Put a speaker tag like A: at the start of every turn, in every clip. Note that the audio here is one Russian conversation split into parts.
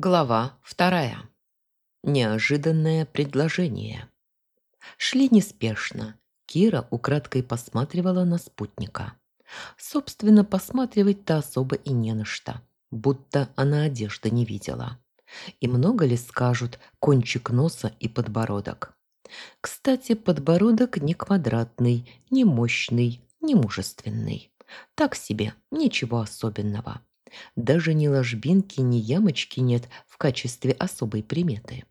A: Глава вторая. Неожиданное предложение. Шли неспешно. Кира украдкой посматривала на спутника. Собственно, посматривать-то особо и не на что. Будто она одежды не видела. И много ли скажут кончик носа и подбородок? Кстати, подбородок не квадратный, не мощный, не мужественный. Так себе, ничего особенного. Даже ни ложбинки, ни ямочки нет в качестве особой приметы.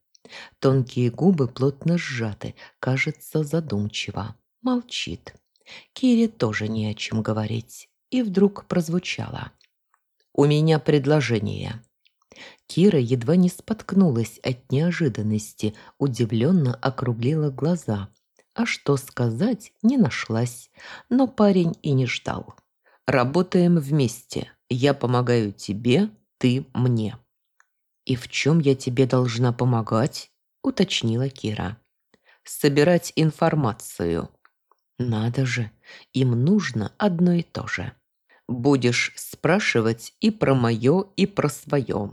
A: Тонкие губы плотно сжаты, кажется задумчиво. Молчит. Кире тоже не о чем говорить. И вдруг прозвучало. «У меня предложение». Кира едва не споткнулась от неожиданности, удивленно округлила глаза. А что сказать, не нашлась, но парень и не ждал. «Работаем вместе», я помогаю тебе, ты мне». «И в чем я тебе должна помогать?» – уточнила Кира. «Собирать информацию». «Надо же, им нужно одно и то же. Будешь спрашивать и про мое, и про свое».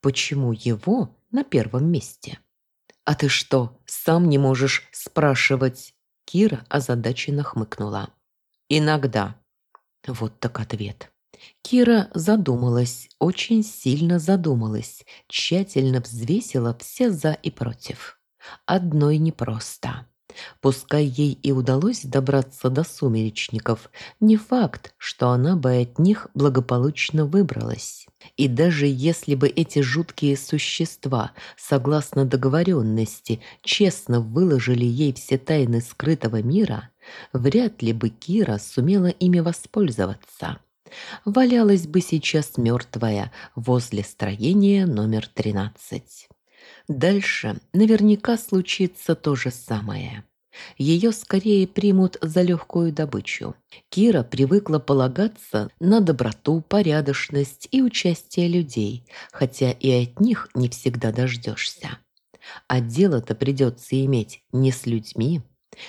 A: «Почему его на первом месте?» «А ты что, сам не можешь спрашивать?» Кира озадаченно хмыкнула. «Иногда». Вот так ответ. Кира задумалась, очень сильно задумалась, тщательно взвесила все «за» и «против». Одной непросто. Пускай ей и удалось добраться до сумеречников, не факт, что она бы от них благополучно выбралась. И даже если бы эти жуткие существа, согласно договоренности, честно выложили ей все тайны скрытого мира, вряд ли бы Кира сумела ими воспользоваться валялась бы сейчас мертвая возле строения номер 13. Дальше наверняка случится то же самое. Ее скорее примут за легкую добычу. Кира привыкла полагаться на доброту, порядочность и участие людей, хотя и от них не всегда дождешься. А дело-то придется иметь не с людьми,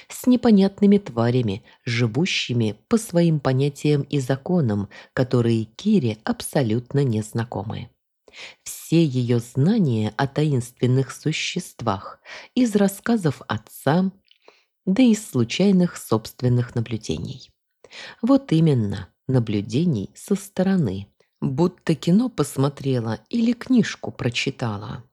A: с непонятными тварями, живущими по своим понятиям и законам, которые Кире абсолютно незнакомы. Все ее знания о таинственных существах из рассказов отца, да и из случайных собственных наблюдений. Вот именно, наблюдений со стороны. Будто кино посмотрела или книжку прочитала.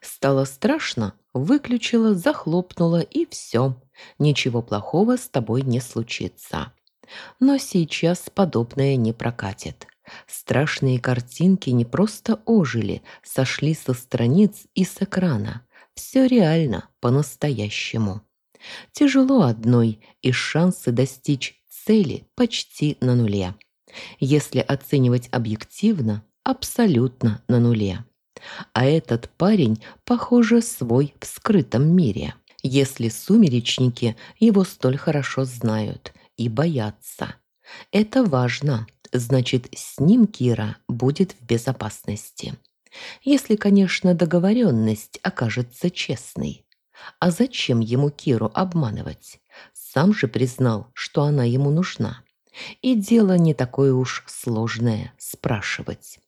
A: Стало страшно, выключила, захлопнула и все. Ничего плохого с тобой не случится. Но сейчас подобное не прокатит. Страшные картинки не просто ожили, сошли со страниц и с экрана. Все реально, по-настоящему. Тяжело одной, и шансы достичь цели почти на нуле. Если оценивать объективно, абсолютно на нуле. А этот парень, похоже, свой в скрытом мире если сумеречники его столь хорошо знают и боятся. Это важно, значит, с ним Кира будет в безопасности. Если, конечно, договоренность окажется честной. А зачем ему Киру обманывать? Сам же признал, что она ему нужна. И дело не такое уж сложное – спрашивать.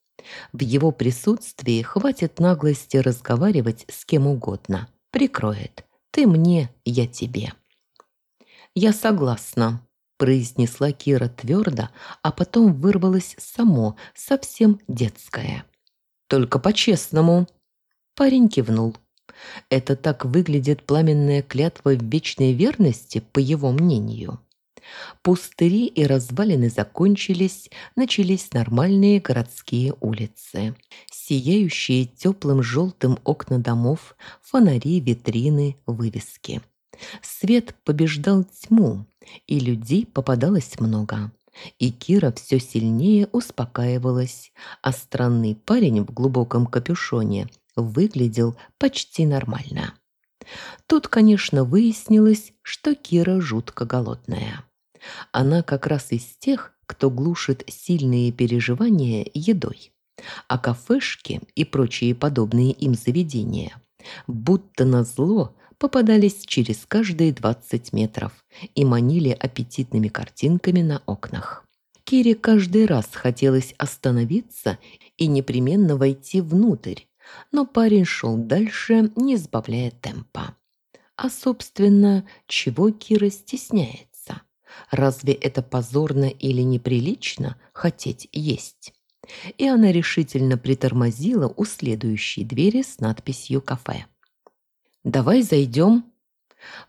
A: В его присутствии хватит наглости разговаривать с кем угодно. Прикроет. Ты мне, я тебе». «Я согласна», – произнесла Кира твердо, а потом вырвалось само, совсем детское. «Только по-честному». Парень кивнул. Это так выглядит пламенная клятва в вечной верности, по его мнению. Пустыри и развалины закончились, начались нормальные городские улицы. Сияющие теплым желтым окна домов, фонари, витрины, вывески. Свет побеждал тьму, и людей попадалось много. И Кира все сильнее успокаивалась, а странный парень в глубоком капюшоне выглядел почти нормально. Тут, конечно, выяснилось, что Кира жутко голодная. Она как раз из тех, кто глушит сильные переживания едой. А кафешки и прочие подобные им заведения будто назло попадались через каждые 20 метров и манили аппетитными картинками на окнах. Кире каждый раз хотелось остановиться и непременно войти внутрь, но парень шел дальше, не сбавляя темпа. А, собственно, чего Кира стесняется? Разве это позорно или неприлично хотеть есть? И она решительно притормозила у следующей двери с надписью «Кафе». «Давай зайдем».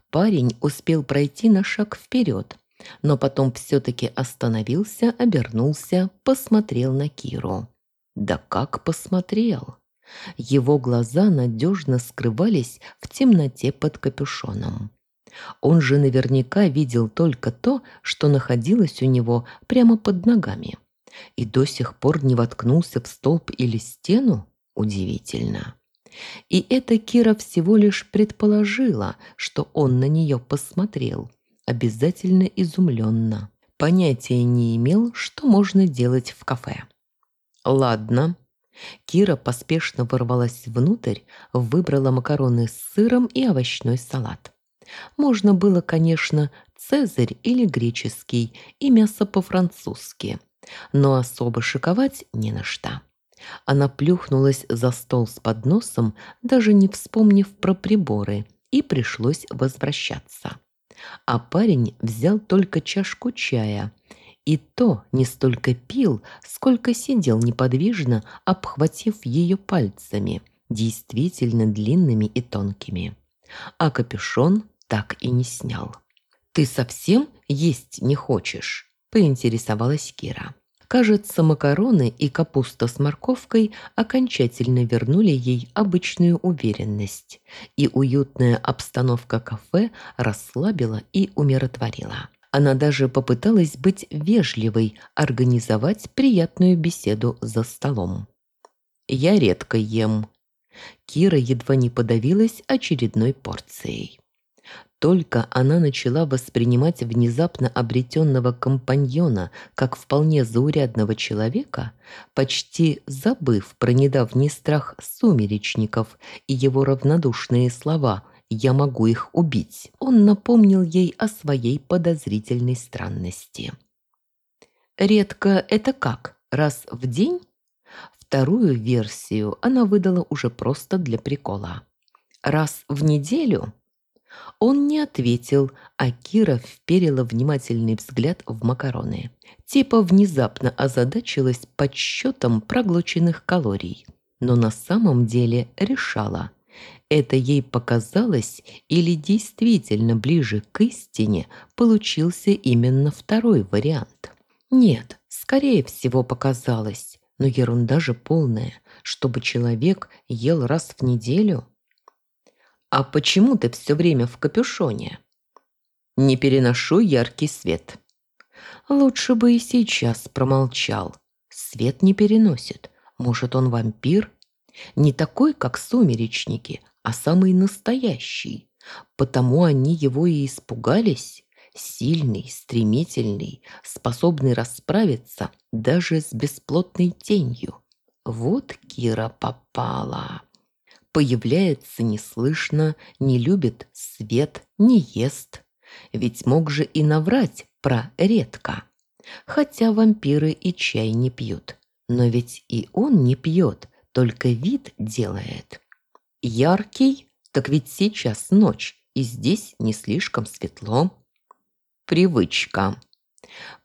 A: Парень успел пройти на шаг вперед, но потом все-таки остановился, обернулся, посмотрел на Киру. Да как посмотрел! Его глаза надежно скрывались в темноте под капюшоном. Он же наверняка видел только то, что находилось у него прямо под ногами. И до сих пор не воткнулся в столб или стену? Удивительно. И это Кира всего лишь предположила, что он на нее посмотрел, обязательно изумленно. Понятия не имел, что можно делать в кафе. «Ладно». Кира поспешно ворвалась внутрь, выбрала макароны с сыром и овощной салат. Можно было, конечно, цезарь или греческий и мясо по-французски, но особо шиковать не на что. Она плюхнулась за стол с подносом, даже не вспомнив про приборы, и пришлось возвращаться. А парень взял только чашку чая – и то не столько пил, сколько сидел неподвижно, обхватив ее пальцами, действительно длинными и тонкими. А капюшон так и не снял. «Ты совсем есть не хочешь?» – поинтересовалась Кира. Кажется, макароны и капуста с морковкой окончательно вернули ей обычную уверенность, и уютная обстановка кафе расслабила и умиротворила. Она даже попыталась быть вежливой, организовать приятную беседу за столом. «Я редко ем». Кира едва не подавилась очередной порцией. Только она начала воспринимать внезапно обретенного компаньона как вполне заурядного человека, почти забыв про недавний страх сумеречников и его равнодушные слова – я могу их убить. Он напомнил ей о своей подозрительной странности. Редко это как? Раз в день? Вторую версию она выдала уже просто для прикола. Раз в неделю? Он не ответил, а Кира вперила внимательный взгляд в макароны. Типа внезапно озадачилась подсчетом проглоченных калорий, но на самом деле решала – это ей показалось или действительно ближе к истине получился именно второй вариант? Нет, скорее всего показалось, но ерунда же полная, чтобы человек ел раз в неделю. А почему ты все время в капюшоне? Не переношу яркий свет. Лучше бы и сейчас промолчал. Свет не переносит. Может, он вампир? Не такой, как сумеречники, а самый настоящий. Потому они его и испугались. Сильный, стремительный, способный расправиться даже с бесплотной тенью. Вот Кира попала. Появляется неслышно, не любит свет, не ест. Ведь мог же и наврать про редко. Хотя вампиры и чай не пьют. Но ведь и он не пьет, только вид делает. Яркий? Так ведь сейчас ночь, и здесь не слишком светло. Привычка.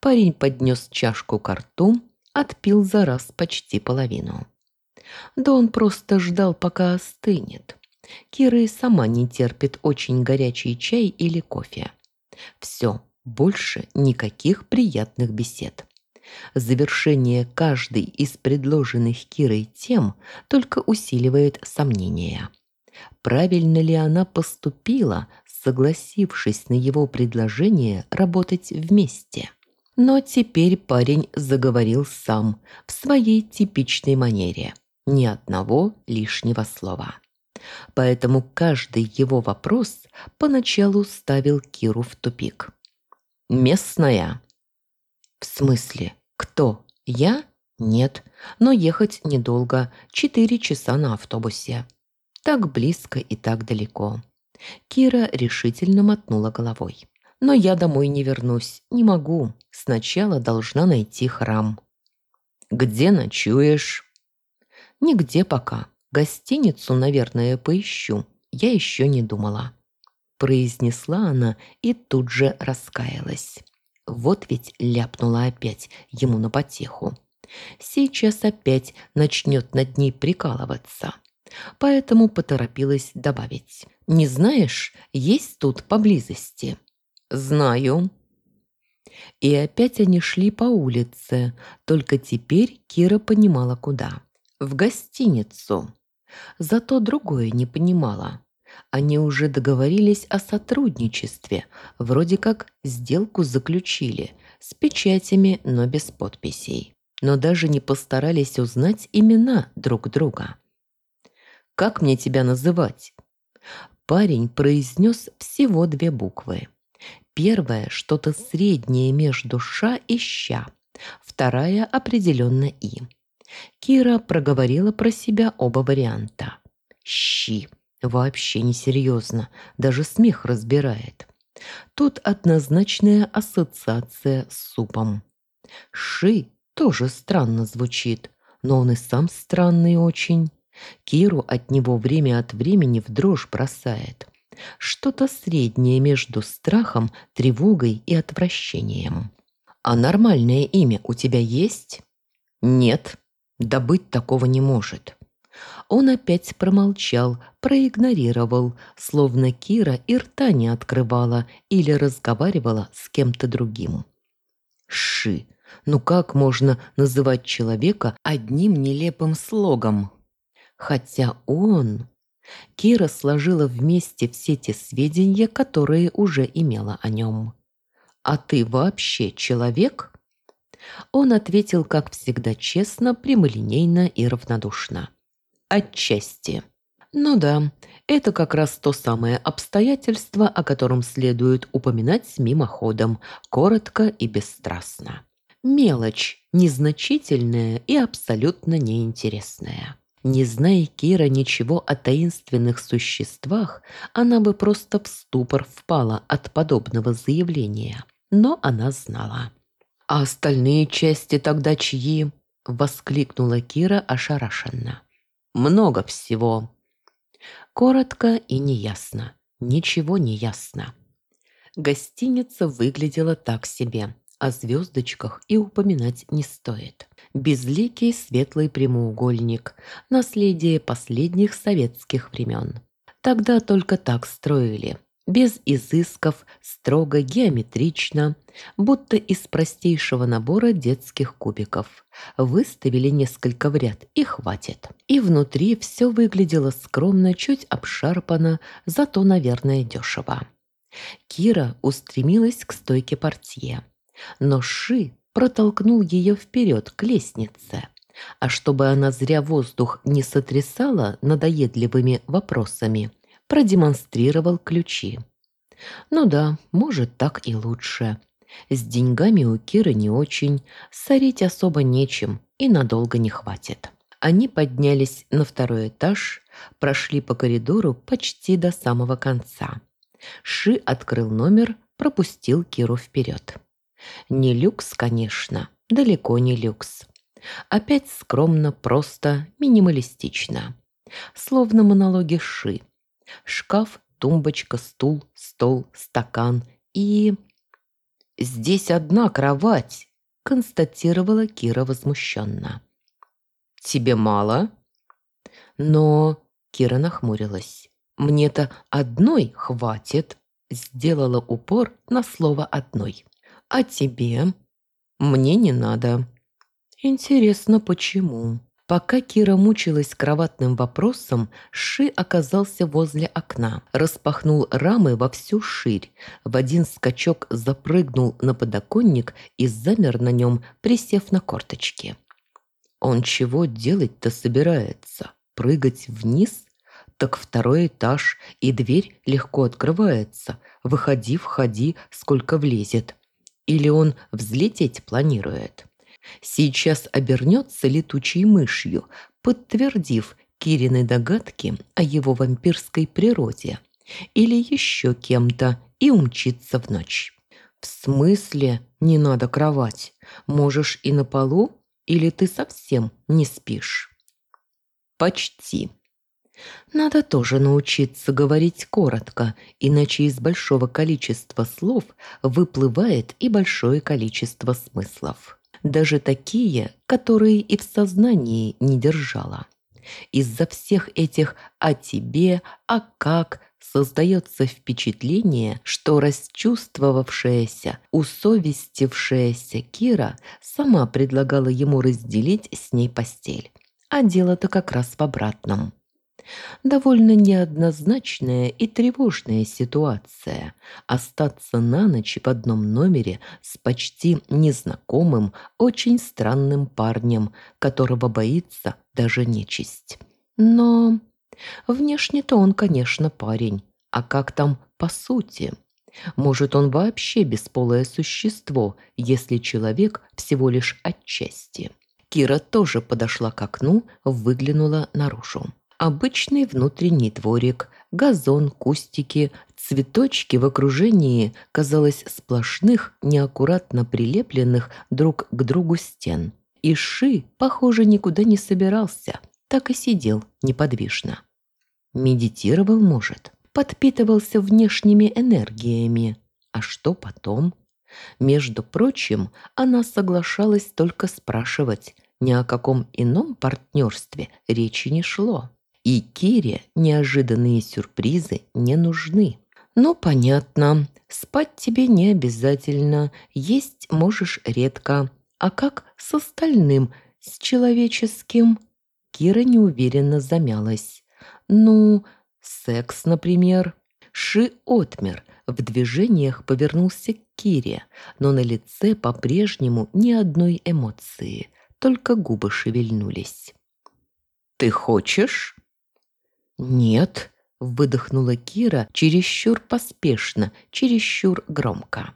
A: Парень поднес чашку к рту, отпил за раз почти половину. Да он просто ждал, пока остынет. Кира и сама не терпит очень горячий чай или кофе. Все, больше никаких приятных бесед. Завершение каждой из предложенных Кирой тем только усиливает сомнения. Правильно ли она поступила, согласившись на его предложение работать вместе? Но теперь парень заговорил сам, в своей типичной манере. Ни одного лишнего слова. Поэтому каждый его вопрос поначалу ставил Киру в тупик. «Местная?» «В смысле? Кто? Я? Нет. Но ехать недолго. Четыре часа на автобусе. Так близко и так далеко». Кира решительно мотнула головой. «Но я домой не вернусь. Не могу. Сначала должна найти храм». «Где ночуешь?» «Нигде пока. Гостиницу, наверное, поищу. Я еще не думала. Произнесла она и тут же раскаялась. Вот ведь ляпнула опять ему на потеху. Сейчас опять начнет над ней прикалываться. Поэтому поторопилась добавить. «Не знаешь, есть тут поблизости?» «Знаю». И опять они шли по улице, только теперь Кира понимала куда. В гостиницу. Зато другое не понимала. Они уже договорились о сотрудничестве, вроде как сделку заключили, с печатями, но без подписей. Но даже не постарались узнать имена друг друга. «Как мне тебя называть?» Парень произнес всего две буквы. Первая – что-то среднее между «ша» и «ща», вторая – определенно «и». Кира проговорила про себя оба варианта. «Щи». Вообще несерьезно, даже смех разбирает. Тут однозначная ассоциация с супом. «Ши» тоже странно звучит, но он и сам странный очень. Киру от него время от времени в дрожь бросает. Что-то среднее между страхом, тревогой и отвращением. «А нормальное имя у тебя есть?» «Нет, да быть такого не может». Он опять промолчал, проигнорировал, словно Кира и рта не открывала или разговаривала с кем-то другим. «Ши! Ну как можно называть человека одним нелепым слогом?» Хотя он... Кира сложила вместе все те сведения, которые уже имела о нем. «А ты вообще человек?» Он ответил, как всегда, честно, прямолинейно и равнодушно. «Отчасти». Ну да, это как раз то самое обстоятельство, о котором следует упоминать мимоходом, коротко и бесстрастно. Мелочь, незначительная и абсолютно неинтересная. Не зная Кира ничего о таинственных существах, она бы просто в ступор впала от подобного заявления. Но она знала. «А остальные части тогда чьи?» – воскликнула Кира ошарашенно. «Много всего». Коротко и неясно. Ничего не ясно. Гостиница выглядела так себе. О звездочках и упоминать не стоит. Безликий светлый прямоугольник – наследие последних советских времен. Тогда только так строили, без изысков, строго, геометрично, будто из простейшего набора детских кубиков. Выставили несколько в ряд и хватит. И внутри все выглядело скромно, чуть обшарпано, зато, наверное, дешево. Кира устремилась к стойке портье. Но Ши протолкнул ее вперед к лестнице. А чтобы она зря воздух не сотрясала надоедливыми вопросами, продемонстрировал ключи. Ну да, может так и лучше. С деньгами у Киры не очень, сорить особо нечем и надолго не хватит. Они поднялись на второй этаж, прошли по коридору почти до самого конца. Ши открыл номер, пропустил Киру вперед. Не люкс, конечно, далеко не люкс. Опять скромно, просто, минималистично. Словно монологи Ши. Шкаф, тумбочка, стул, стол, стакан и... «Здесь одна кровать», — констатировала Кира возмущенно. «Тебе мало?» «Но...» — Кира нахмурилась. «Мне-то одной хватит», — сделала упор на слово «одной». А тебе? Мне не надо. Интересно, почему? Пока Кира мучилась кроватным вопросом, Ши оказался возле окна, распахнул рамы во всю ширь, в один скачок запрыгнул на подоконник и замер на нем, присев на корточки. Он чего делать-то собирается? Прыгать вниз? Так второй этаж, и дверь легко открывается. Выходи, входи, сколько влезет. Или он взлететь планирует? Сейчас обернется летучей мышью, подтвердив Кирины догадки о его вампирской природе. Или еще кем-то и умчится в ночь. В смысле не надо кровать? Можешь и на полу? Или ты совсем не спишь? Почти. Надо тоже научиться говорить коротко, иначе из большого количества слов выплывает и большое количество смыслов. Даже такие, которые и в сознании не держала. Из-за всех этих «о тебе», «а как» создается впечатление, что расчувствовавшаяся, усовестившаяся Кира сама предлагала ему разделить с ней постель. А дело-то как раз в обратном. Довольно неоднозначная и тревожная ситуация – остаться на ночь в одном номере с почти незнакомым, очень странным парнем, которого боится даже нечисть. Но внешне-то он, конечно, парень, а как там по сути? Может, он вообще бесполое существо, если человек всего лишь отчасти? Кира тоже подошла к окну, выглянула наружу. Обычный внутренний дворик, газон, кустики, цветочки в окружении, казалось, сплошных, неаккуратно прилепленных друг к другу стен. И Ши, похоже, никуда не собирался, так и сидел неподвижно. Медитировал, может, подпитывался внешними энергиями. А что потом? Между прочим, она соглашалась только спрашивать, ни о каком ином партнерстве речи не шло. И Кире неожиданные сюрпризы не нужны. Ну, понятно, спать тебе не обязательно, есть можешь редко. А как с остальным, с человеческим? Кира неуверенно замялась. Ну, секс, например. Ши отмер, в движениях повернулся к Кире, но на лице по-прежнему ни одной эмоции, только губы шевельнулись. «Ты хочешь?» «Нет», – выдохнула Кира чересчур поспешно, чересчур громко.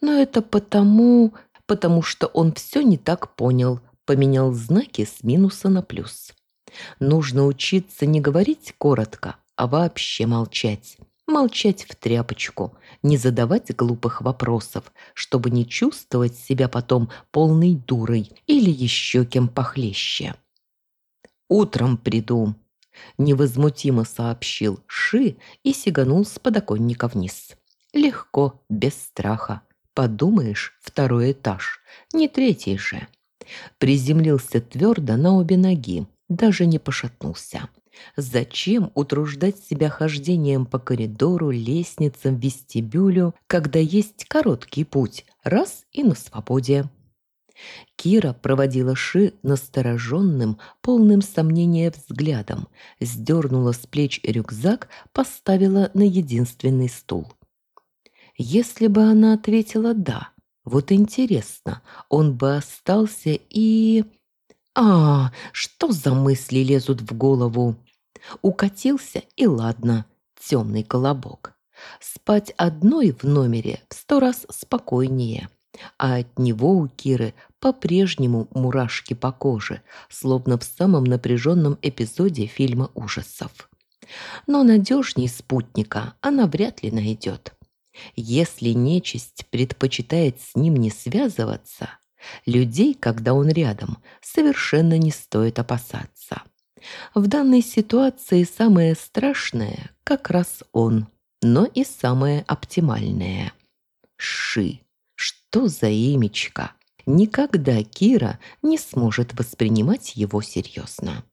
A: «Но это потому, потому что он все не так понял, поменял знаки с минуса на плюс. Нужно учиться не говорить коротко, а вообще молчать. Молчать в тряпочку, не задавать глупых вопросов, чтобы не чувствовать себя потом полной дурой или еще кем похлеще. «Утром приду», невозмутимо сообщил Ши и сиганул с подоконника вниз. Легко, без страха. Подумаешь, второй этаж, не третий же. Приземлился твердо на обе ноги, даже не пошатнулся. Зачем утруждать себя хождением по коридору, лестницам, вестибюлю, когда есть короткий путь, раз и на свободе? Кира проводила Ши настороженным, полным сомнения взглядом, сдернула с плеч рюкзак, поставила на единственный стул. Если бы она ответила «да», вот интересно, он бы остался и... А, что за мысли лезут в голову? Укатился и ладно, темный колобок. Спать одной в номере в сто раз спокойнее а от него у Киры по-прежнему мурашки по коже, словно в самом напряженном эпизоде фильма ужасов. Но надежней спутника она вряд ли найдет. Если нечисть предпочитает с ним не связываться, людей, когда он рядом, совершенно не стоит опасаться. В данной ситуации самое страшное как раз он, но и самое оптимальное – Ши. Что за имечко? Никогда Кира не сможет воспринимать его серьезно.